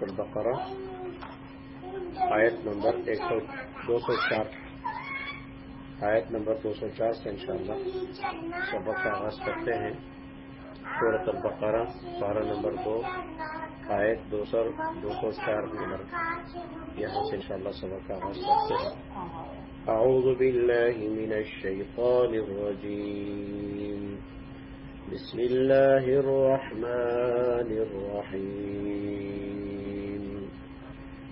سورت البقرہ آیت نمبر ایک سو دو سو چار۔ آیت نمبر دو سو چار سے انشاءاللہ سبق کا آغاز کرتے ہیں۔ سورت البقرہ پارہ نمبر دو، آیت دو سو دو سو چار نمبر۔ یہاں سے انشاءاللہ سبق کا آغاز کرتے ہیں۔ اعوذ باللہ من الشیطان الرجیم۔ بسم الله الرحمن الرحيم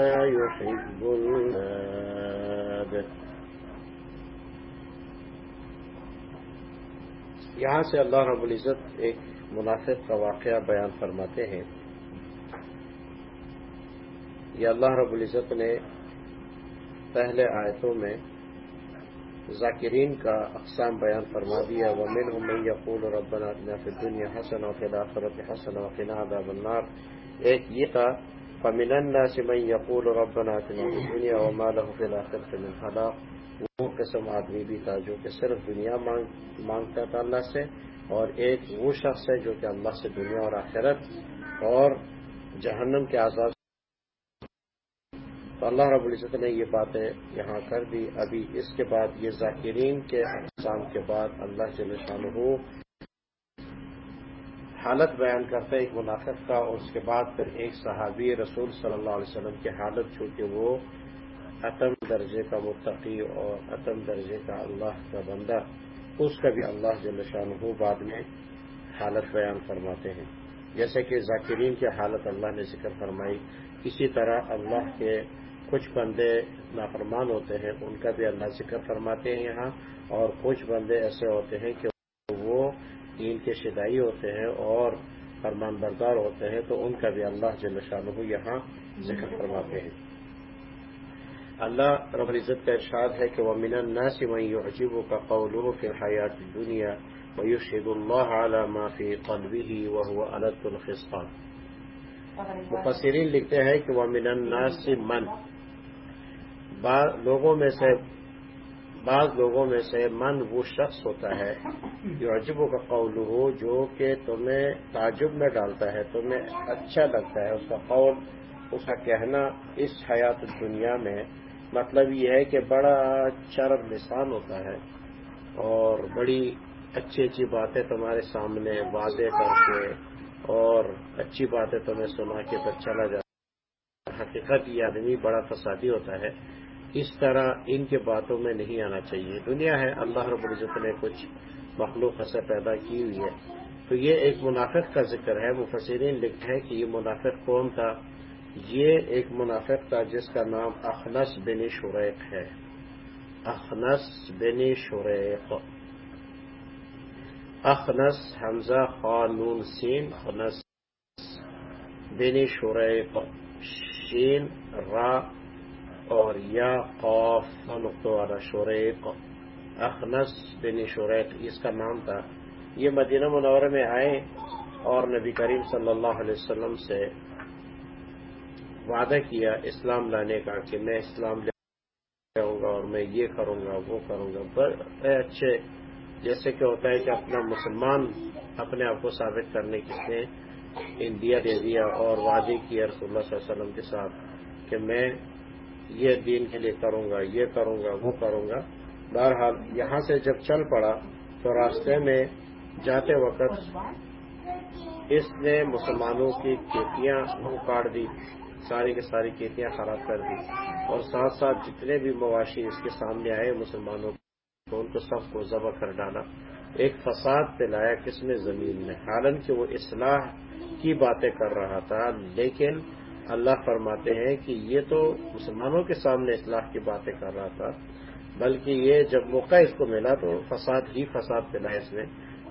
يحب الفساد یہاں سے اللہ رب العزت ایک منافق کا واقعہ بیان فرماتے ہیں۔ یہ اللہ رب العزت نے پہلے آیتوں میں ذاکرین کا اقسام بیان فرما دیا۔ ومن ہم یقول ربنا اتنا فی الدنیا حسن و فی الاخرت حسن و قنا عذاب النار۔ ایک یہ تھا فمن الناس من یقول ربنا اتنا فی الدنیا وما له فی الاخرت من خلاق. وہ قسم آدمی بھی تھا جو کہ صرف دنیا مانگتا تھا اللہ سے اور ایک وہ شخص ہے جو کہ اللہ سے دنیا اور آخرت اور جہنم کے عذاب تو اللہ رب العزت نے یہ باتیں یہاں کر دی۔ ابھی اس کے بعد یہ ذاکرین کے اقسام کے بعد اللہ جل شانہ حالت بیان کرتا ہے ایک منافق کا اور اس کے بعد پھر ایک صحابی رسول صلی اللہ علیہ وسلم کی حالت چونکہ وہ عتم درجے کا متقی اور عتم درجے کا اللہ کا بندہ، اس کا بھی اللہ جل شانہ بعد میں حالت بیان فرماتے ہیں۔ جیسے کہ ذاکرین کی حالت اللہ نے ذکر فرمائی، اسی طرح اللہ کے کچھ بندے نافرمان ہوتے ہیں، ان کا بھی اللہ ذکر فرماتے ہیں یہاں، اور کچھ بندے ایسے ہوتے ہیں کہ وہ دین کے شدائی ہوتے ہیں اور فرمان بردار ہوتے ہیں، تو ان کا بھی اللہ جل شاہ یہاں ذکر فرماتے ہیں۔ اللہ رب العزت کا ارشاد ہے کہ وہ من الناس من يعجبه كقوله في الحياة الدنيا ويشهد الله على ما في قلبه وهو ألد الخصام مفسرین لکھتے ہیں کہ وہ من الناس من۔ لوگوں میں سے بعض لوگوں میں سے من وہ شخص ہوتا ہے جو عجب کا قول ہو جو کہ تمہیں تعجب میں ڈالتا ہے، تمہیں اچھا لگتا ہے۔ اس کا قول، اس کا کہنا اس حیات دنیا میں مطلب یہ ہے کہ بڑا چرب لسان ہوتا ہے اور بڑی اچھی اچھی باتیں تمہارے سامنے وعدے کر کے اور اچھی باتیں تمہیں سنا کے تو چلا جاتا حقیقت یہ آدمی بڑا فسادی ہوتا ہے۔ اس طرح ان کے باتوں میں نہیں آنا چاہیے۔ دنیا ہے، اللہ رب العزت نے کچھ مخلوق سے پیدا کی ہوئی ہے۔ تو یہ ایک منافق کا ذکر ہے، مفسرین لکھتے ہیں کہ یہ منافق کون تھا؟ یہ ایک منافق تھا جس کا نام اخنس بن شریق ہے۔ اخنس بن شریق۔ اخنس، حمزہ خانون سین خنس بن شریق۔ شین، را اور یا قوف نقطہ والا شریق، اخنس بن شریق، اس کا نام تھا۔ یہ مدینہ منورہ میں آئے اور نبی کریم صلی اللہ علیہ وسلم سے وعدہ کیا اسلام لانے کا کہ میں اسلام لے آؤں گا اور میں یہ کروں گا، وہ کروں گا۔ بڑے اچھے، جیسے کہ ہوتا ہے کہ اپنا مسلمان اپنے آپ کو ثابت کرنے کے لیے انڈیا دے دیا اور وعدے کیا رسول اللہ صلی اللہ علیہ وسلم کے ساتھ کہ میں یہ دین کے لیے کروں گا، یہ کروں گا، وہ کروں گا۔ بہرحال یہاں سے جب چل پڑا تو راستے میں جاتے وقت اس نے مسلمانوں کی کھیتیاں کاٹ دی، ساری کی ساری کھیتیاں خراب کر دی۔ اور ساتھ ساتھ جتنے بھی مواشی اس کے سامنے آئے، مسلمانوں کو ان کو سب کو ذبح کر ڈالا۔ ایک فساد پلایا کس میں زمین میں۔ حالانکہ وہ اصلاح کی باتیں کر رہا تھا، لیکن اللہ فرماتے ہیں کہ یہ تو مسلمانوں کے سامنے اصلاح کی باتیں کر رہا تھا، بلکہ یہ جب موقع اس کو ملا تو فساد ہی فساد پھیلا اس میں۔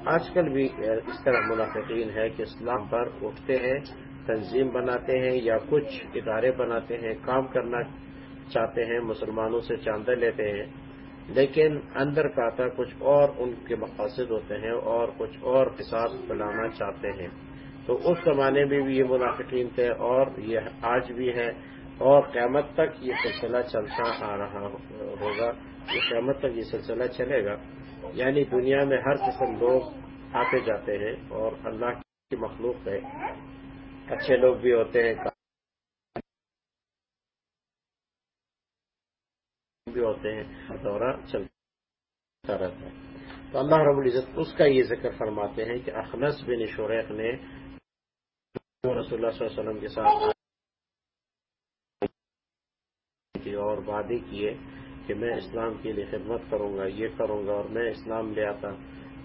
آج کل بھی اس طرح منافقین ہے کہ اسلام پر اٹھتے ہیں، تنظیم بناتے ہیں یا کچھ ادارے بناتے ہیں، کام کرنا چاہتے ہیں، مسلمانوں سے چاندے لیتے ہیں۔ لیکن اندر کا آتا کچھ اور ان کے مقاصد ہوتے ہیں اور کچھ اور حساب بنانا چاہتے ہیں۔ تو اس زمانے میں بھی یہ منافقین تھے اور یہ آج بھی ہے اور قیامت تک یہ سلسلہ چلتا آ رہا ہوگا۔ یہ قیامت تک یہ سلسلہ چلے گا۔ یعنی دنیا میں ہر قسم لوگ آتے جاتے ہیں اور اللہ کی مخلوق ہے۔ اچھے لوگ بھی ہوتے ہیں بھی ہوتے ہیں۔ دورہ چلتا رہتا ہے۔ تو اللہ رب العزت اس کا یہ ذکر فرماتے ہیں کہ اخنس بن شوریخ نے رسول اللہ صلی اللہ علیہ وسلم کے ساتھ اور وعدے کیے کہ میں اسلام کے لیے خدمت کروں گا، یہ کروں گا اور میں اسلام لے آتا،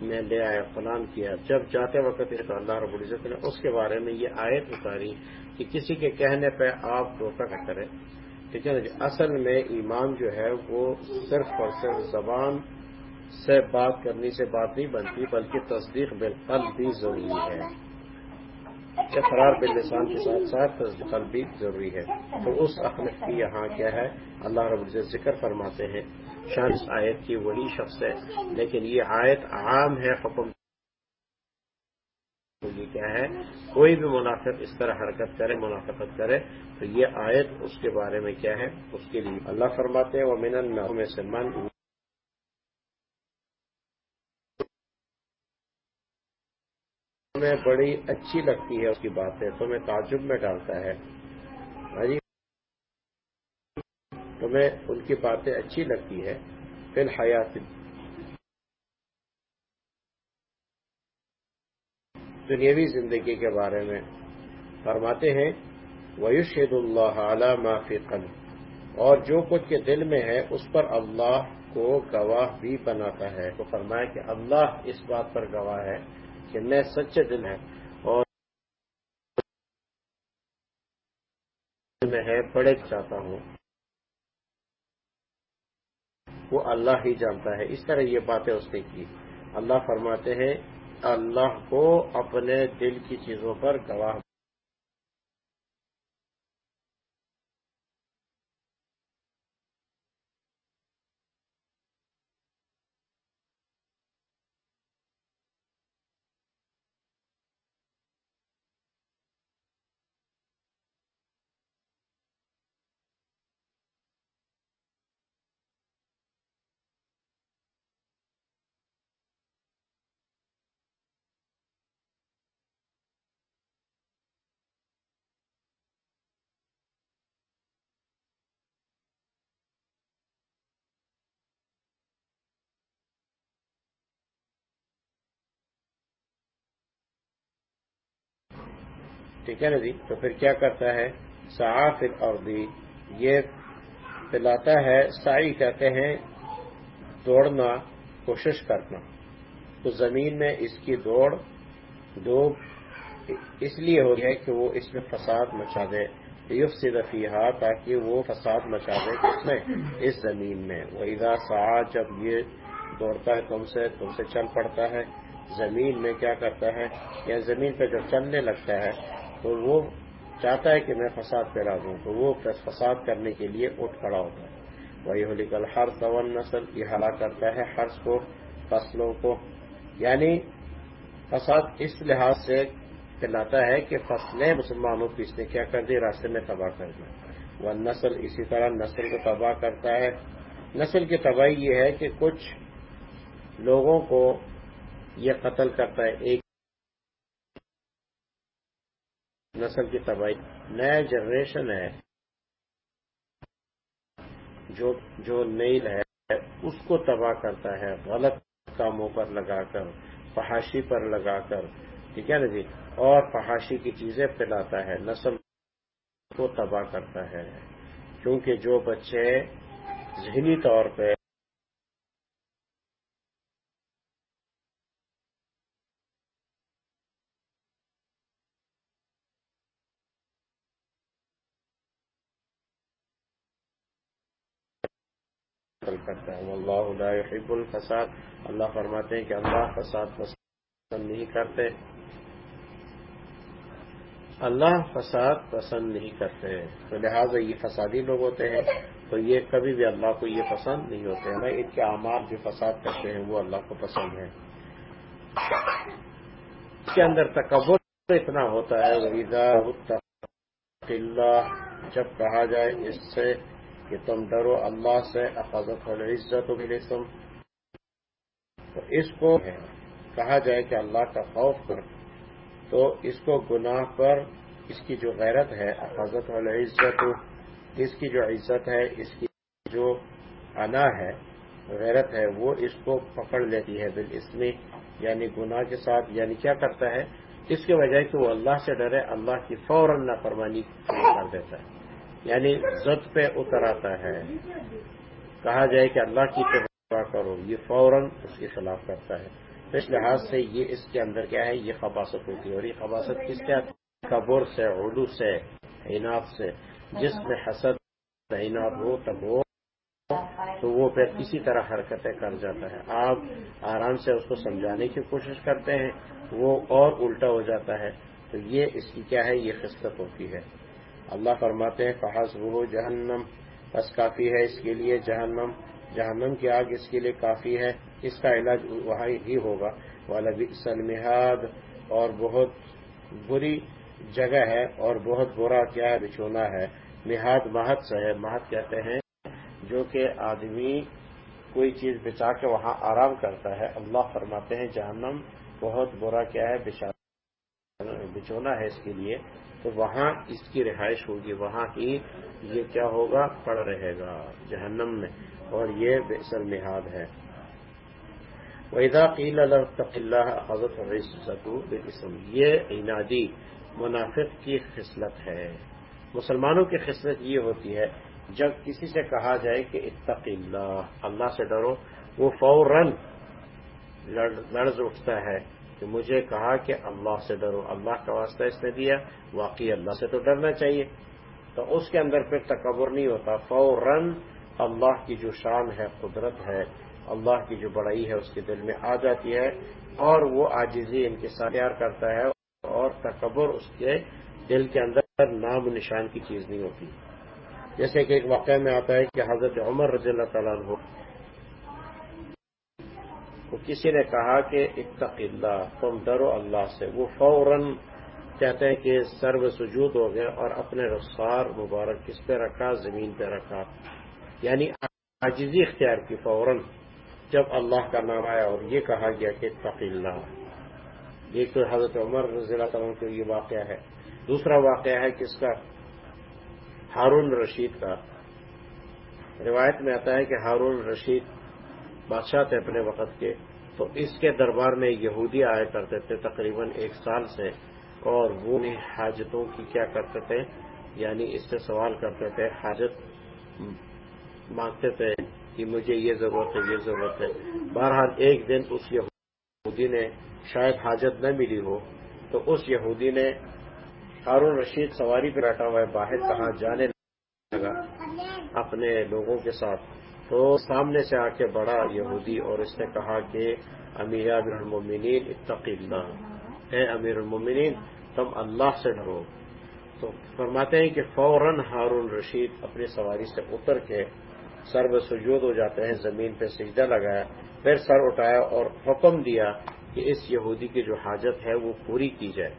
میں لے آیا، فلان کیا۔ جب جاتے وقت اللہ رب العزت نے اس کے بارے میں یہ آیت اتاری کہ کسی کے کہنے پہ آپ دھوکہ نہ کریں۔ ٹھیک ہے نا جی؟ اصل میں ایمان جو ہے وہ صرف اور صرف زبان سے بات کرنے سے بات نہیں بنتی، بلکہ تصدیق بالقلب بھی ضروری ہے۔ اقرار باللسان کے ساتھ ساتھ تصدیق بھی ضروری ہے۔ تو اس اخلاق کی یہاں کیا ہے؟ اللہ رب العزت ذکر فرماتے ہیں، شان اس آیت کی وہی شخص ہے، لیکن یہ آیت عام ہے، حکم یہ کیا ہے؟ کوئی بھی منافق اس طرح حرکت کرے، منافقت کرے، تو یہ آیت اس کے بارے میں کیا ہے؟ اس کے لیے اللہ فرماتے ہیں وہ من سے من تمہیں بڑی اچھی لگتی ہے اس کی باتیں تمہیں تعجب میں ڈالتا ہے۔ جی تمہیں ان کی باتیں اچھی لگتی ہے فی الحیات۔ دنیاوی زندگی کے بارے میں فرماتے ہیں ویشد اللہ علی معافی قلب۔ اور جو کچھ کے دل میں ہے، اس پر اللہ کو گواہ بھی بناتا ہے۔ تو فرمایا کہ اللہ اس بات پر گواہ ہے کہ میں سچے دل ہے اور میں ہے بڑے چاہتا ہوں۔ وہ اللہ ہی جانتا ہے۔ اس طرح یہ باتیں اس نے کی۔ اللہ فرماتے ہیں، اللہ کو اپنے دل کی چیزوں پر گواہ ٹھیک ہے نا جی؟ تو پھر کیا کرتا ہے؟ صاف اور یہ پلاتا ہے سائی کہتے ہیں دوڑنا، کوشش کرنا۔ تو زمین میں اس کی دوڑ دو اس لیے ہو ہے کہ وہ اس میں فساد مچا دے۔ یوف سے رفیہ تاکہ وہ فساد مچا دے کس میں، اس زمین میں۔ وہ ادا سا جب یہ دوڑتا ہے تم سے تم سے چل پڑتا ہے۔ زمین میں کیا کرتا ہے؟ یا زمین پہ جب چلنے لگتا ہے تو وہ چاہتا ہے کہ میں فساد پیرا دوں تو وہ فساد کرنے کے لیے اٹھ کھڑا ہوتا ہے۔ وہی ہولی کل ہر طون نسل یہ ہلاک کرتا ہے ہرس کو، فصلوں کو۔ یعنی فساد اس لحاظ سے کہلاتا ہے کہ فصلیں مسلمانوں کی اس نے کیا کر دی؟ راستے میں تباہ کر دیا وہ نسل اسی طرح نسل کو تباہ کرتا ہے۔ نسل کی تباہی یہ ہے کہ کچھ لوگوں کو یہ قتل کرتا ہے۔ ایک نسل کی تباہی۔ نیا جنریشن ہے۔ جو جو نیل ہے، اس کو تباہ کرتا ہے۔ غلط کاموں پر لگا کر، فحاشی پر لگا کر۔ ٹھیک ہے نا جی؟ اور فحاشی کی چیزیں پھیلاتا ہے۔ نسل کو تباہ کرتا ہے۔ کیونکہ جو بچے ذہنی طور پہ کرتا ہے۔ اللہ لا يحب الفساد۔ اللہ فرماتے ہیں کہ اللہ فساد پسند نہیں کرتے۔ اللہ فساد پسند نہیں کرتے۔ تو لہٰذا یہ فسادی لوگ ہوتے ہیں۔ تو یہ کبھی بھی اللہ کو یہ پسند نہیں ہوتے۔ ہیں ان کے اعمال جو فساد کرتے ہیں وہ اللہ کو پسند ہے اس کے اندر تکبر اتنا ہوتا ہے۔ اللہ جب کہا جائے اس سے کہ تم ڈرو، اللہ سے اقاضت عزت تم۔ تو اس کو کہا جائے کہ اللہ کا خوف کر۔ تو اس کو گناہ پر اس کی جو غیرت ہے، حفاظت والا عزت اس کی جو عزت ہے، اس کی جو انا ہے، غیرت ہے، وہ اس کو پکڑ لیتی ہے بال اس میں یعنی گناہ کے ساتھ۔ یعنی کیا کرتا ہے؟ اس کے وجہ کہ وہ اللہ سے ڈرے، اللہ کی فوراً نافرمانی کر دیتا ہے۔ یعنی زد پہ اتر آتا ہے۔ کہا جائے کہ اللہ کی کرو، یہ فوراً اس کے خلاف کرتا ہے۔ اس لحاظ سے یہ اس کے اندر کیا ہے؟ یہ خباست ہوتی ہے۔ اور یہ خباست کس کیا قبر سے اردو سے، عناب سے۔ جس میں حسد عناب ہو، تب ہو تو وہ پھر کسی طرح حرکتیں کر جاتا ہے۔ آپ آرام سے اس کو سمجھانے کی کوشش کرتے ہیں، وہ اور الٹا ہو جاتا ہے۔ تو یہ اس کی کیا ہے؟ یہ خستت ہوتی ہے۔ اللہ فرماتے ہیں فحاظ وہ جہنم بس کافی ہے اس کے لیے جہنم۔ جہنم کی آگ اس کے لیے کافی ہے، اس کا علاج وہاں ہی ہوگا۔ والا سلمحاد اور بہت بری جگہ ہے اور بہت برا کیا ہے بچھونا ہے۔ مہاد مہت سے ہے۔ مہت کہتے ہیں جو کہ آدمی کوئی چیز بچا کے وہاں آرام کرتا ہے۔ اللہ فرماتے ہیں، جہنم بہت برا کیا ہے بچونا ہے اس کے لیے۔ تو وہاں اس کی رہائش ہوگی، وہاں ہی یہ کیا ہوگا، پڑ رہے گا جہنم میں، اور یہ بےسل نہاد ہے۔ ویدا قیل اللہ حضرت قسم یہ عنادی منافق کی خصلت ہے۔ مسلمانوں کی خصلت یہ ہوتی ہے، جب کسی سے کہا جائے کہ اتق اللہ اللہ سے ڈرو، وہ فوراً لڑز اٹھتا ہے۔ کہ مجھے کہا کہ اللہ سے ڈرو، اللہ کا واسطہ اس نے دیا، واقعی اللہ سے تو ڈرنا چاہیے۔ تو اس کے اندر پھر تکبر نہیں ہوتا، فوراً اللہ کی جو شان ہے، قدرت ہے، اللہ کی جو بڑائی ہے، اس کے دل میں آ جاتی ہے اور وہ آجزی ان کے ساتھ تیار کرتا ہے اور تکبر اس کے دل کے اندر نام و نشان کی چیز نہیں ہوتی۔ جیسے کہ ایک واقعہ میں آتا ہے کہ حضرت عمر رضی اللہ تعالیٰ ہو کسی نے کہا کہ اتق اللہ، تم ڈرو اللہ سے۔ وہ فوراً کہتے ہیں کہ سرو سجود ہو گئے اور اپنے رخسار مبارک کس پہ رکھا؟ زمین پہ رکھا۔ یعنی عاجزی اختیار کی فوراً جب اللہ کا نام آیا اور یہ کہا گیا کہ اللہ۔ یہ تو حضرت عمر رضی اللہ تعالیٰ کے یہ واقعہ ہے۔ دوسرا واقعہ ہے کس کا ہارون رشید کا۔ روایت میں آتا ہے کہ ہارون رشید بادشاہ تھے اپنے وقت کے، تو اس کے دربار میں یہودی آیا کرتے تھے تقریباً ایک سال سے، اور وہ حاجتوں کی کیا کرتے تھے؟ یعنی اس سے سوال کرتے تھے، حاجت مانگتے تھے کہ مجھے یہ ضرورت ہے، یہ ضرورت ہے۔ بہرحال ایک دن اس یہودی نے شاید حاجت نہ ملی ہو، تو اس یہودی نے ہارون رشید سواری پہ بیٹھا ہوا ہے، باہر کہاں جانے لگا؟ اپنے لوگوں کے ساتھ۔ تو سامنے سے آ کے بڑا یہودی اور اس نے کہا کہ امیر امیر المومنین، اتقی اللہ۔ اے امیر المومنین، تم اللہ سے ڈرو۔ تو فرماتے ہیں کہ فوراً ہارون رشید اپنی سواری سے اتر کے سر سجود ہو جاتے ہیں، زمین پہ سجدہ لگایا، پھر سر اٹھایا اور حکم دیا کہ اس یہودی کی جو حاجت ہے وہ پوری کی جائے۔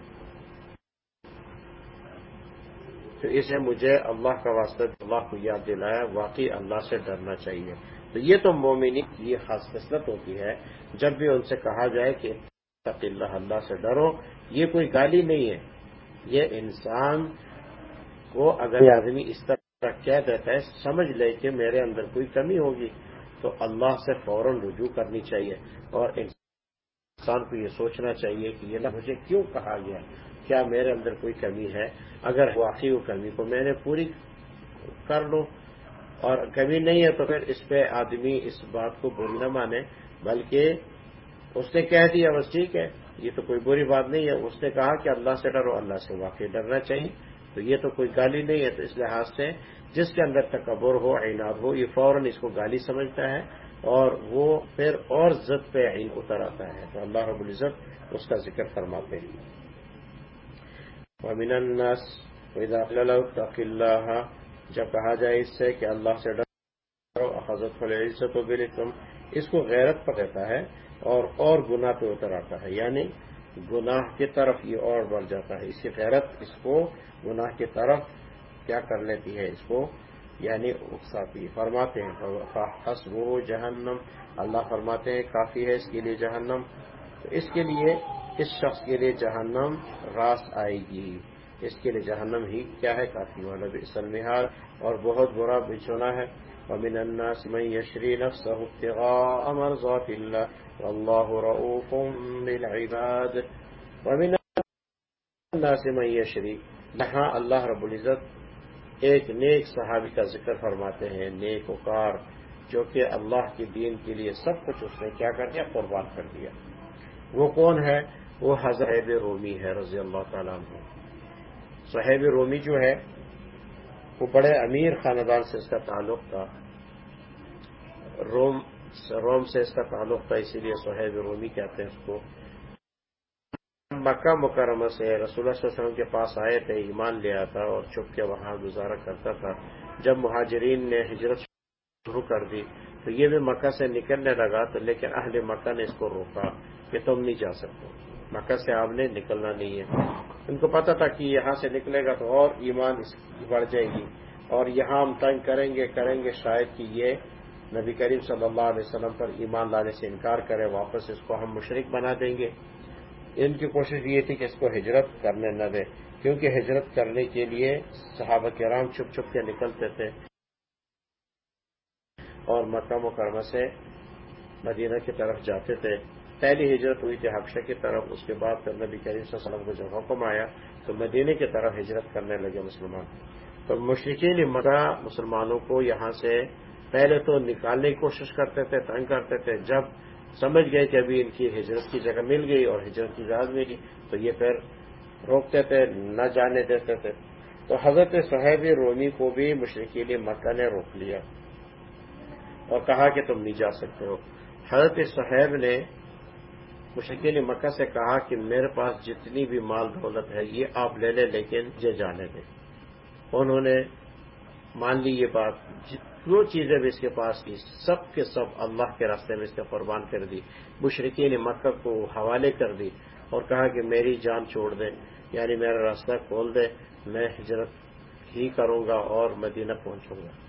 تو اسے مجھے اللہ کا واسطہ اللہ کو یاد دلایا واقعی اللہ سے ڈرنا چاہیے۔ تو یہ تو مومنی کی یہ خاص قسمت ہوتی ہے جب بھی ان سے کہا جائے کہ اللہ اللہ سے ڈرو یہ کوئی گالی نہیں ہے۔ یہ انسان کو اگر آدمی اس طرح کہہ دیتا ہے سمجھ لے کہ میرے اندر کوئی کمی ہوگی تو اللہ سے فوراً رجوع کرنی چاہیے۔ اور انسان کو یہ سوچنا چاہیے کہ یہ نہ مجھے کیوں کہا گیا؟ کیا میرے اندر کوئی کمی ہے؟ اگر واقعی وہ کمی کو میں نے پوری کر لوں۔ اور کمی نہیں ہے تو پھر اس پہ آدمی اس بات کو بری نہ مانے، بلکہ اس نے کہہ دیا، بس ٹھیک ہے، یہ تو کوئی بری بات نہیں ہے۔ اس نے کہا کہ اللہ سے ڈرو، اللہ سے واقعی ڈرنا چاہیے۔ تو یہ تو کوئی گالی نہیں ہے۔ تو اس لحاظ سے جس کے اندر تکبر ہو، عناد ہو، یہ فوراً اس کو گالی سمجھتا ہے اور وہ پھر اور زد پہ عین اتر آتا ہے۔ تو اللہ رب العزت اس کا ذکر فرماتے ہیں۔ ومن الناس، وإذا لو اتق اللہ جب کہا جائے اس سے کہ اللہ سے ڈرو، حضرت العزت و تم اس کو غیرت پر کہتا ہے اور اور گناہ پہ اتر آتا ہے یعنی گناہ کی طرف یہ اور بڑھ جاتا ہے، اس کی غیرت اس کو گناہ کی طرف کیا کر لیتی ہے، اس کو یعنی اکساتی، فرماتے ہیں حس وہ جہنم اللہ فرماتے ہیں کافی ہے اس کے لیے جہنم، تو اس کے لیے اس شخص کے لیے جہنم راس آئے گی۔ اس کے لیے جہنم ہی کیا ہے؟ کافی والا سلمحال اور بہت برا بچھونا ہے۔ ومن الناس من يشري نفسه ابتغاء مرضات الله والله رؤوف بالعباد ومن الناس من يشري، یہاں اللہ رب العزت ایک نیک صحابی کا ذکر فرماتے ہیں، نیک وکار جو کہ اللہ کے دین کے لیے سب کچھ اس نے کیا کر دیا، قربان کر دیا۔ وہ کون ہے؟ وہ ہاں حضرت رومی ہے، رضی اللہ تعالیٰ عنہ۔ صحیب رومی جو ہے، وہ بڑے امیر خاندان سے اس کا تعلق تھا۔ روم روم سے اس کا تعلق تھا، اسی لیے سہیب رومی کہتے ہیں اس کو۔ مکہ مکرمہ سے رسول اللہ صلی اللہ علیہ وسلم کے پاس آئے تھے، ایمان لیا تھا اور چھپ کے وہاں گزارا کرتا تھا۔ جب مہاجرین نے ہجرت شروع کر دی، تو یہ بھی مکہ سے نکلنے لگا، تو لیکن اہل مکہ نے اس کو روکا کہ تم نہیں جا سکتے۔ مکہ سے آپ نے نکلنا نہیں ہے۔ ان کو پتا تھا کہ یہاں سے نکلے گا تو اور ایمان اس بڑھ جائے گی۔ اور یہاں ہم تنگ کریں گے کریں گے شاید کہ یہ نبی کریم صلی اللہ علیہ وسلم پر ایمان لانے سے انکار کرے، واپس اس کو ہم مشرق بنا دیں گے۔ ان کی کوشش یہ تھی کہ اس کو ہجرت کرنے نہ دے، کیونکہ ہجرت کرنے کے لیے صحابہ کرام چھپ چھپ کے نکلتے تھے۔ اور مکہ مکرمہ سے مدینہ کی طرف جاتے تھے۔ پہلی ہجرت ہوئی تھی حقشہ کی طرف، اس کے بعد پھر نبی کریم صلی اللہ علیہ وسلم کو جب حکم آیا تو مدینہ کی طرف ہجرت کرنے لگے مسلمان۔ تو مشرقین مدہ مسلمانوں کو یہاں سے پہلے تو نکالنے کی کوشش کرتے تھے، تنگ کرتے تھے۔ جب سمجھ گئے کہ ابھی ان کی ہجرت کی جگہ مل گئی اور ہجرت کی اجازت ملی، تو یہ پھر روکتے تھے، نہ جانے دیتے تھے۔ تو حضرت صحیب رومی کو بھی مشرقین مکہ نے روک لیا اور کہا کہ تم نہیں جا سکتے ہو۔ حضرت صہیب نے مشکل مکہ سے کہا کہ میرے پاس جتنی بھی مال دولت ہے، یہ آپ لے لیں، لیکن یہ جانے دیں۔ انہوں نے مان لی یہ بات۔ جو چیزیں بھی اس کے پاس کی سب کے سب اللہ کے راستے میں اس نے قربان کر دی۔ مشرقین مکہ کو حوالے کر دی اور کہا کہ میری جان چھوڑ دیں یعنی میرا راستہ کھول دے میں ہجرت ہی کروں گا اور مدینہ پہنچوں گا۔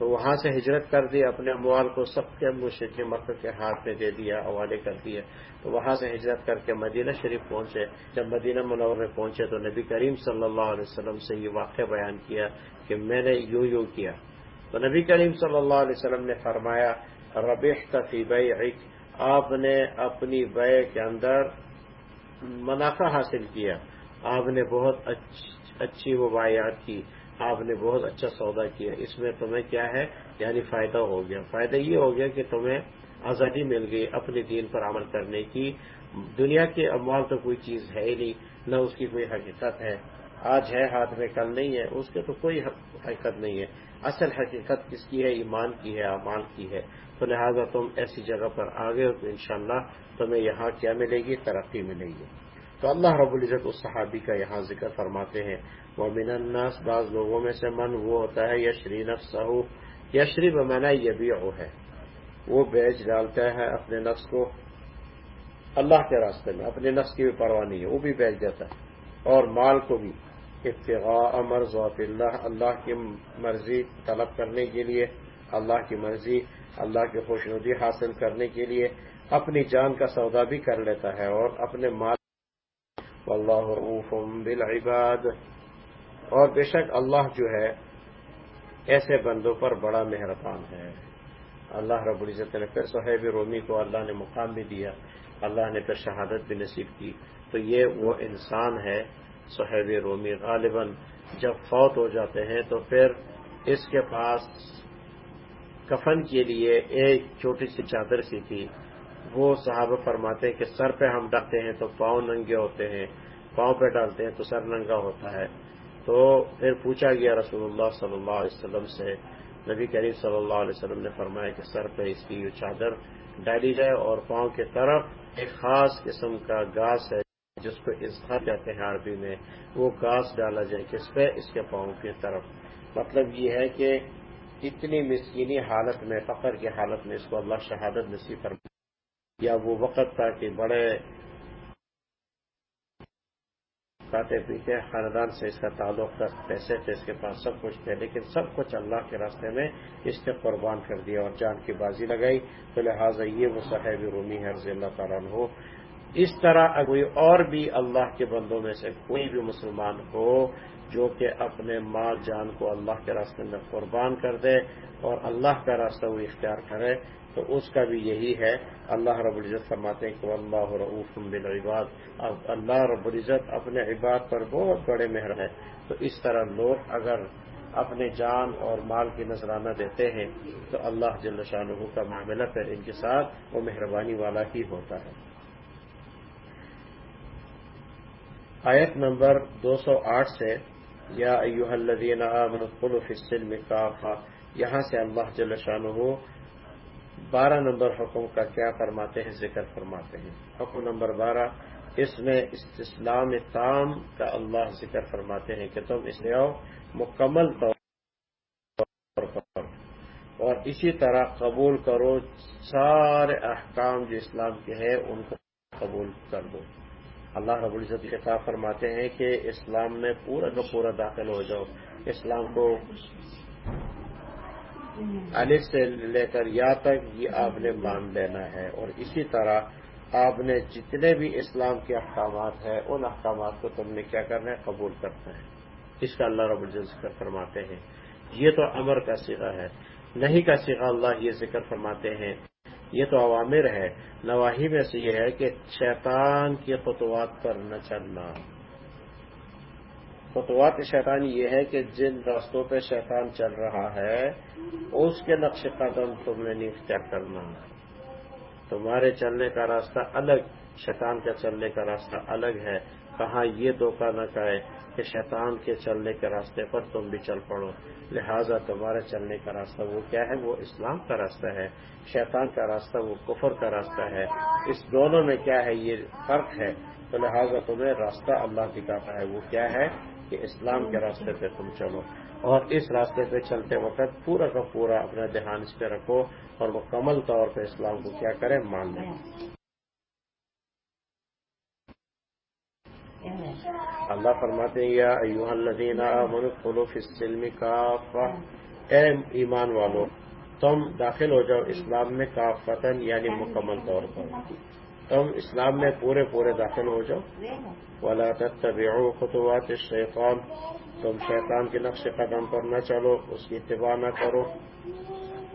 تو وہاں سے ہجرت کر دی، اپنے اموال کو سب کے مشرق مکہ کے ہاتھ میں دے دیا، حوالے کر دیا تو وہاں سے ہجرت کر کے مدینہ شریف پہنچے۔ جب مدینہ منور میں پہنچے تو نبی کریم صلی اللہ علیہ وسلم سے یہ واقعہ بیان کیا کہ میں نے یوں یوں کیا۔ تو نبی کریم صلی اللہ علیہ وسلم نے فرمایا ربیح تفی آپ نے اپنی بے کے اندر منافع حاصل کیا۔ آپ نے بہت اچھی وبایات کی۔ آپ نے بہت اچھا سودا کیا، اس میں تمہیں کیا ہے؟ یعنی فائدہ ہو گیا۔ فائدہ یہ ہو گیا کہ تمہیں آزادی مل گئی اپنے دین پر عمل کرنے کی۔ دنیا کے اموال تو کوئی چیز ہے ہی نہیں، نہ اس کی کوئی حقیقت ہے۔ آج ہے، ہاتھ میں کل نہیں ہے، اس کے تو کوئی حقیقت نہیں ہے۔ اصل حقیقت کس کی ہے؟ ایمان کی ہے امال کی ہے۔ تو لہٰذا تم ایسی جگہ پر آگے ہو تو انشاءاللہ تمہیں یہاں کیا ملے گی؟ ترقی ملے گی۔ تو اللہ رب العزت اس صحابی کا یہاں ذکر فرماتے ہیں۔ وہ من الناس، بعض لوگوں میں سے من وہ ہوتا ہے، یشری نفس یشری بمانا یہ ہے۔ وہ بیچ ڈالتا ہے اپنے نفس کو۔ اللہ کے راستے میں، اپنے نفس کی بھی پرواہ نہیں ہے، وہ بھی بیچ دیتا ہے۔ اور مال کو بھی۔ ابتغاء امر ذات اللہ اللہ کی مرضی طلب کرنے کے لیے، اللہ کی مرضی، اللہ کی خوشنودی حاصل کرنے کے لیے، اپنی جان کا سودا بھی کر لیتا ہے اور اپنے مال اللہ رعوف بالعباد۔ اور بے شک اللہ جو ہے، ایسے بندوں پر بڑا مہربان ہے۔ اللہ رب العزت نے پھر صحیب رومی کو اللہ نے مقام بھی دیا، اللہ نے پھر شہادت بھی نصیب کی۔ تو یہ وہ انسان ہے صحیب رومی غالباً جب فوت ہو جاتے ہیں تو پھر اس کے پاس کفن کے لیے ایک چھوٹی سی چادر سی تھی۔ وہ صحابہ فرماتے ہیں کہ سر پہ ہم ڈالتے ہیں تو پاؤں ننگے ہوتے ہیں، پاؤں پہ ڈالتے ہیں تو سر ننگا ہوتا ہے۔ تو پھر پوچھا گیا رسول اللہ صلی اللہ علیہ وسلم سے، نبی کریم صلی اللہ علیہ وسلم نے فرمایا کہ سر پہ اس کی چادر ڈالی جائے اور پاؤں کی طرف ایک خاص قسم کا گاس ہے جس کو اظہار کہتے ہیں عربی میں، وہ گاس ڈالا جائے کس پہ، اس کے پاؤں کی طرف۔ مطلب یہ ہے کہ اتنی مسکینی حالت میں، فقر کی حالت میں اس کو اللہ شہادت نصیب کر یا وہ وقت تھا کہ بڑے کھاتے پیتے خاندان سے اس کا تعلق تھا، پیسے تھے اس کے پاس، سب کچھ تھے، لیکن سب کچھ اللہ کے راستے میں اس نے قربان کر دیا اور جان کی بازی لگائی۔ تو لہٰذا یہ وہ صاحب رومی ہے رضی اللہ تعالیٰ ہو اس طرح کوئی اور بھی اللہ کے بندوں میں سے کوئی بھی مسلمان ہو جو کہ اپنے مال جان کو اللہ کے راستے میں قربان کر دے اور اللہ کا راستہ وہ اختیار کرے تو اس کا بھی یہی ہے۔ اللہ رب العزت فرماتے ہیں کہ اللہ رعوف بالعباد۔ اب اللہ رب العزت اپنے عباد پر بہت بڑے مہر ہے۔ تو اس طرح لوگ اگر اپنے جان اور مال کی نذرانہ دیتے ہیں تو اللہ جل شاہ کا معاملہ پھر ان کے ساتھ وہ مہربانی والا ہی ہوتا ہے۔ آیت نمبر دو سو آٹھ سے، یا ایوہ الذین آمنوا فی السلم کافا یہاں سے اللہ جل شاہ بارہ نمبر حکم کا کیا فرماتے ہیں، ذکر فرماتے ہیں۔ حکم نمبر بارہ، اس میں اسلام تام کا اللہ ذکر فرماتے ہیں کہ تم اس آؤ، مکمل طور پر۔ اور اسی طرح قبول کرو، سارے احکام جو اسلام کے ہیں، ان کو قبول کر دو۔ اللہ رب العزت خطاب فرماتے ہیں کہ اسلام میں پورا کا پورا داخل ہو جاؤ۔ اسلام کو الف سے لے کر یا تک یہ آپ نے مان لینا ہے اور اسی طرح آپ نے جتنے بھی اسلام کے احکامات ہیں، ان احکامات کو تم نے کیا کرنا ہے؟ قبول کرنا ہے۔ اس کا اللہ رب العزت ذکر فرماتے ہیں۔ یہ تو امر کا سگا ہے۔ نہیں کا سگا اللہ یہ ذکر فرماتے ہیں۔ یہ تو عوامر ہے۔ نواحی میں سے یہ ہے کہ شیطان کی خطوات پر نہ چلنا۔ خطوات شیطان یہ ہے کہ جن راستوں پہ شیطان چل رہا ہے، اس کے نقش قدم تم نے نہیں اختیار کرنا۔ تمہارے چلنے کا راستہ الگ، شیطان کا چلنے کا راستہ الگ ہے۔ کہاں یہ دھوکہ نہ کہے کہ شیطان کے چلنے کے راستے پر تم بھی چل پڑو۔ لہذا تمہارے چلنے کا راستہ وہ کیا ہے؟ وہ اسلام کا راستہ ہے۔ شیطان کا راستہ وہ کفر کا راستہ ہے۔ اس دونوں میں کیا ہے؟ یہ فرق ہے۔ تو لہذا تمہیں راستہ اللہ دکھاتا ہے۔ وہ کیا ہے؟ کہ اسلام کے راستے پہ تم چلو اور اس راستے پہ چلتے وقت پورا کا پورا اپنا دھیان اس پہ رکھو اور مکمل طور پہ اسلام کو کیا کریں مان لیں اللہ فرماتے ہیں، یا ایوہ الذین آمنوا فی السلم کافا اے ایمان والو، تم داخل ہو جاؤ اسلام میں کافتن یعنی مکمل طور پر۔ تم اسلام میں پورے پورے داخل ہو جاؤ۔ ولا تتبعوا خطوات الشیطان تم شیطان کے نقش قدم پر نہ چلو، اس کی اتباع نہ کرو۔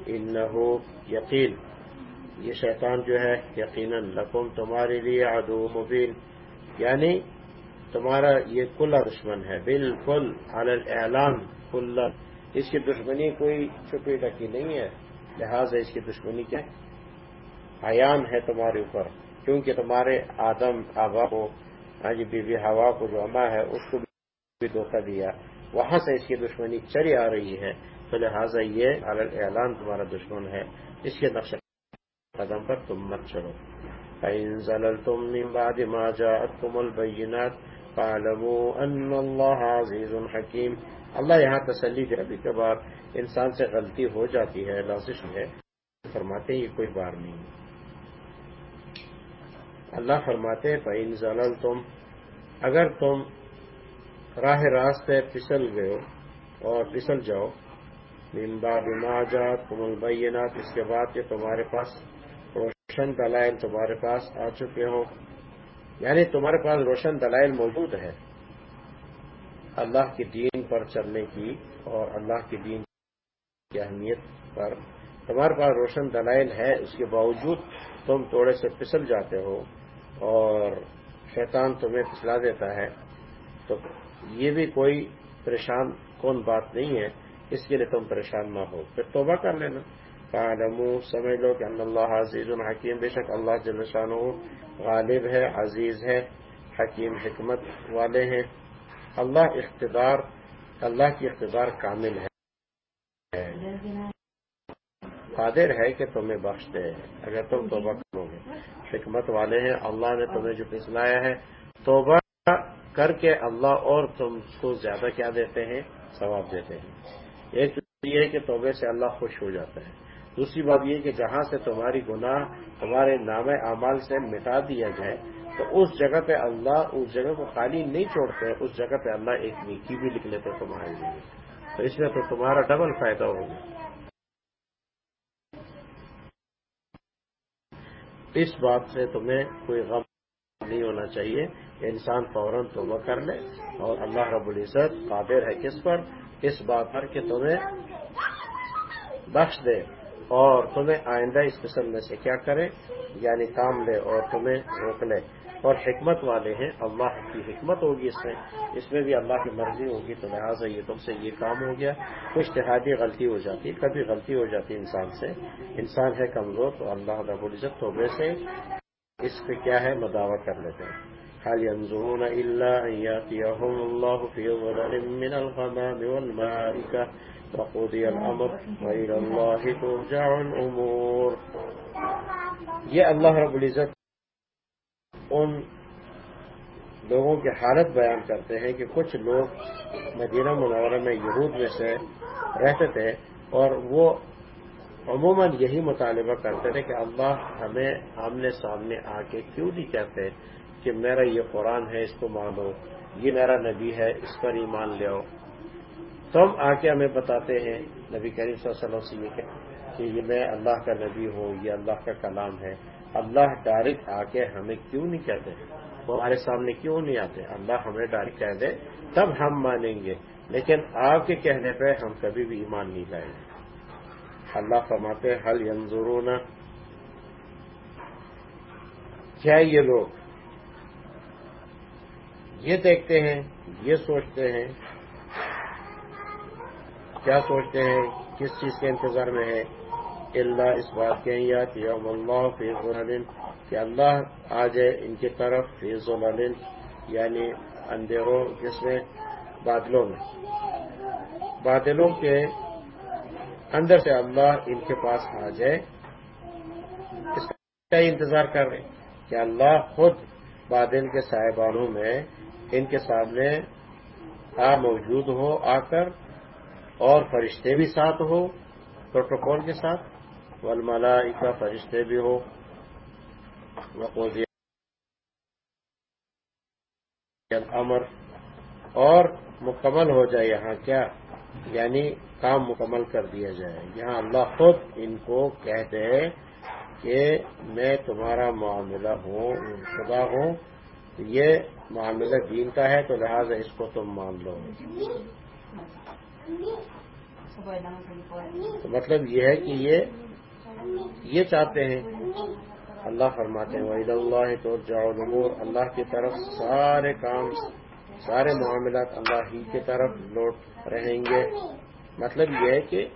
انہو یقین یہ شیطان جو ہے، یقیناً لکم تمہارے لیے عدو مبین۔ یعنی تمہارا یہ کلا دشمن ہے، بالکل اعلان کل۔ اس کی دشمنی کوئی چھپی ڈکی نہیں ہے۔ لہذا اس کی دشمنی کیا عیان ہے تمہارے اوپر۔ کیونکہ تمہارے آدم آبا کو ہاں آج بی بی ہوا کو جو اما ہے، اس کو بھی دھوکہ دیا۔ وہاں سے اس کی دشمنی چلی آ رہی ہے۔ تو لہٰذا یہ اعلان تمہارا دشمن ہے۔ اس کے نقش قدم پر تم مت چلو تم بعد ما جاءتكم البينات فاعلموا ان الله عزيز اللہ یہاں تسلی دے۔ ابھی کبھار انسان سے غلطی ہو جاتی ہے لازش ہے۔ فرماتے یہ کوئی بار نہیں۔ اللہ فرماتے فعین ضلع تم اگر تم راہ راستے پھسل گئے اور پھسل جاؤ نمبا بما جات تم البینات، اس کے بعد کہ تمہارے پاس روشن دلائل تمہارے پاس آ چکے ہوں۔ یعنی تمہارے پاس روشن دلائل موجود ہے اللہ کی دین پر چلنے کی اور اللہ کی دین کی اہمیت پر تمہارے پاس روشن دلائل ہے اس کے باوجود تم توڑے سے پھسل جاتے ہو۔ اور شیطان تمہیں پھسلا دیتا ہے، تو یہ بھی کوئی پریشان کون بات نہیں ہے، اس کے لیے تم پریشان نہ ہو۔ پھر توبہ کر لینا۔ کالمو سمجھ لو کہ اللہ عزیز الحکیم بے شک اللہ جلشان ہو غالب ہے، عزیز ہے، حکیم حکمت والے ہیں۔ اللہ اقتدار، اللہ کی اقتدار کامل ہے۔ قادر ہے کہ تمہیں بخش دے۔ اگر تم توبہ حکمت والے ہیں اللہ نے تمہیں جو پسلایا ہے توبہ کر کے اللہ اور تم کو زیادہ کیا دیتے ہیں؟ ثواب دیتے ہیں۔ ایک یہ ہے کہ توبے سے اللہ خوش ہو جاتا ہے۔ دوسری بات یہ کہ جہاں سے تمہاری گناہ تمہارے نام اعمال سے مٹا دیا جائے تو اس جگہ پہ اللہ اس جگہ کو خالی نہیں چھوڑتے اس جگہ پہ اللہ ایک نیکی بھی لکھ لیتے تمہارے لیے۔ تو اس میں تو تمہارا ڈبل فائدہ ہوگا۔ اس بات سے تمہیں کوئی غم نہیں ہونا چاہیے انسان فوراً توبہ کر لے اور اللہ رب العزت قادر ہے کس پر؟ اس بات پر کہ تمہیں بخش دے اور تمہیں آئندہ اس قسم میں سے کیا کرے؟ یعنی کام لے اور تمہیں روک لے۔ اور حکمت والے ہیں، اللہ کی حکمت ہوگی اس میں۔ اس میں بھی اللہ کی مرضی ہوگی تو لہٰذا یہ تم سے یہ کام ہو گیا۔ کچھ اتحادی غلطی ہو جاتی، کبھی غلطی ہو جاتی انسان سے۔ انسان ہے کمزور تو اللہ رب العزت توبے سے اس پہ کیا ہے، مداوع کر لیتے ہیں۔ هل ينظرون إلا أن يأتيهم الله في ظلل من الغمام والملائكة وقضي الأمر وإلى الله ترجع الأمور۔ یہ اللہ رب العزت ان لوگوں کی حالت بیان کرتے ہیں کہ کچھ لوگ مدینہ منورہ میں یہود میں سے رہتے تھے اور وہ عموماً یہی مطالبہ کرتے تھے کہ اللہ ہمیں آمنے سامنے آ کے کیوں نہیں کہتے کہ میرا یہ قرآن ہے، اس کو مانو، یہ میرا نبی ہے، اس پر ایمان لے آؤ۔ تم آ کے ہمیں بتاتے ہیں، نبی کریم صلی اللہ علیہ وسلم سے کہ یہ میں اللہ کا نبی ہوں، یہ اللہ کا کلام ہے۔ اللہ ڈائریکٹ آ کے ہمیں کیوں نہیں کہتے؟ وہ ہمارے سامنے کیوں نہیں آتے؟ اللہ ہمیں ڈائریکٹ کہہ دے، تب ہم مانیں گے۔ لیکن آپ کے کہنے پہ ہم کبھی بھی ایمان نہیں لائیں گے۔ اللہ فرماتے حل ینظرون کیا یہ لوگ؟ یہ دیکھتے ہیں، یہ سوچتے ہیں۔ کیا سوچتے ہیں؟ کس چیز کے انتظار میں ہے اللہ اس بات کے یا یوم اللہ فیض العلم کہ اللہ آ جائے ان کی طرف فیض العلم یعنی اندھیروں جس میں بادلوں میں۔ بادلوں کے اندر سے اللہ ان کے پاس آ جائے۔ اس کا انتظار کر رہے کہ اللہ خود بادل کے صاحبانوں میں ان کے سامنے آ موجود ہو، آ کر اور فرشتے بھی ساتھ ہو، پروٹوکول کے ساتھ۔ ولملا کا فرشتے بھی ہو امر اور مکمل ہو جائے یہاں کیا؟ یعنی کام مکمل کر دیا جائے۔ یہاں اللہ خود ان کو کہتے ہیں کہ میں تمہارا معاملہ ہوں خدا ہوں۔ یہ معاملہ دین کا ہے، تو لہٰذا اس کو تم مان لو۔ تو مطلب یہ ہے کہ یہ یہ چاہتے ہیں۔ اللہ فرماتے ہیں وحید اللہ تو جاؤ اللہ کی طرف سارے کام، سارے معاملات اللہ ہی کی طرف لوٹ رہیں گے۔ مطلب یہ ہے کہ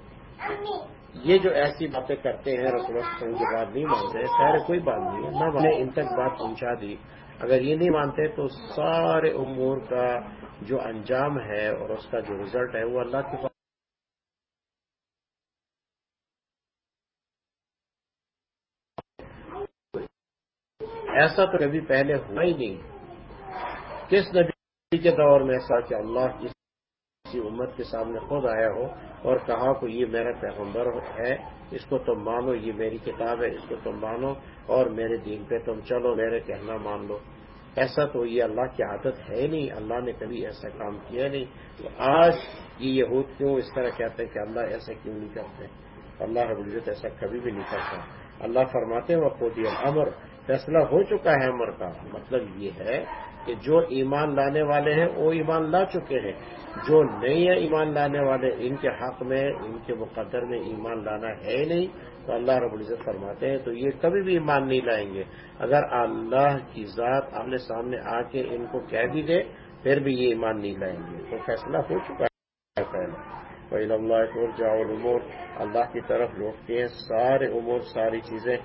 یہ جو ایسی باتیں کرتے ہیں، رسول اللہ کی بات نہیں مانتے سارے کوئی بات نہیں۔ ہے نہ میں ان تک بات پہنچا دی۔ اگر یہ نہیں مانتے تو سارے امور کا جو انجام ہے اور اس کا جو رزلٹ ہے، وہ اللہ کے پاس ایسا تو کبھی پہلے ہوا ہی نہیں۔ کس نبی کے دور میں ایسا کہ اللہ کسی امت کے سامنے خود آیا ہو اور کہا کہ یہ میرا پیغمبر ہے، اس کو تم مانو، یہ میری کتاب ہے، اس کو تم مانو اور میرے دین پہ تم چلو میرے کہنا مان لو۔ ایسا تو یہ اللہ کی عادت ہے نہیں، اللہ نے کبھی ایسا کام کیا نہیں۔ تو آج یہ یہود کیوں اس طرح کہتے ہیں کہ اللہ ایسا کیوں نہیں کرتے؟ اللہ رب العزت ایسا کبھی بھی نہیں کرتا۔ اللہ فرماتے ہیں وہ خود امر فیصلہ ہو چکا ہے امر کا۔ مطلب یہ ہے کہ جو ایمان لانے والے ہیں، وہ ایمان لا چکے ہیں۔ جو نہیں ہے ایمان لانے والے، ان کے حق میں، ان کے مقدر میں ایمان لانا ہے ہی نہیں۔ تو اللہ رب العزت فرماتے ہیں، تو یہ کبھی بھی ایمان نہیں لائیں گے۔ اگر اللہ کی ذات اپنے سامنے آ کے ان کو کہہ بھی دے، پھر بھی یہ ایمان نہیں لائیں گے۔ تو فیصلہ ہو چکا ہے۔ پہلے اللہ جاؤ امور اللہ کی طرف لوٹتے ہیں سارے امور، ساری چیزیں۔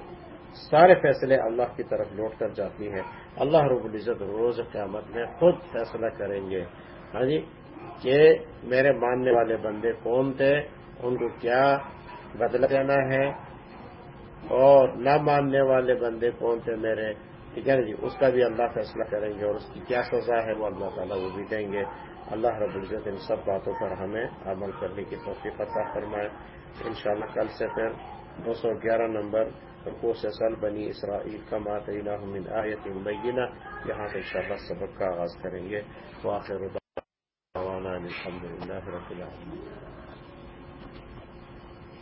سارے فیصلے اللہ کی طرف لوٹ کر جاتی ہیں۔ اللہ رب العزت روز قیامت میں خود فیصلہ کریں گے۔ ہاں جی کہ میرے ماننے والے بندے کون تھے، ان کو کیا بدل دینا ہے، اور نہ ماننے والے بندے کون تھے میرے۔ ٹھیک ہے نا جی؟ اس کا بھی اللہ فیصلہ کریں گے اور اس کی کیا سزا ہے وہ اللہ تعالیٰ وہ بھی دیں گے۔ اللہ رب العزت ان سب باتوں پر ہمیں عمل کرنے کی توفیق عطا فرمائے۔ انشاءاللہ کل سے پھر دو سو گیارہ نمبر رکوع سل بنی اسرائیل کا ماتینہ من آیت مبینہ یہاں پہ انشاءاللہ سبق کا آغاز کریں گے۔ واخر دعوانا الحمدللہ رب العالمین۔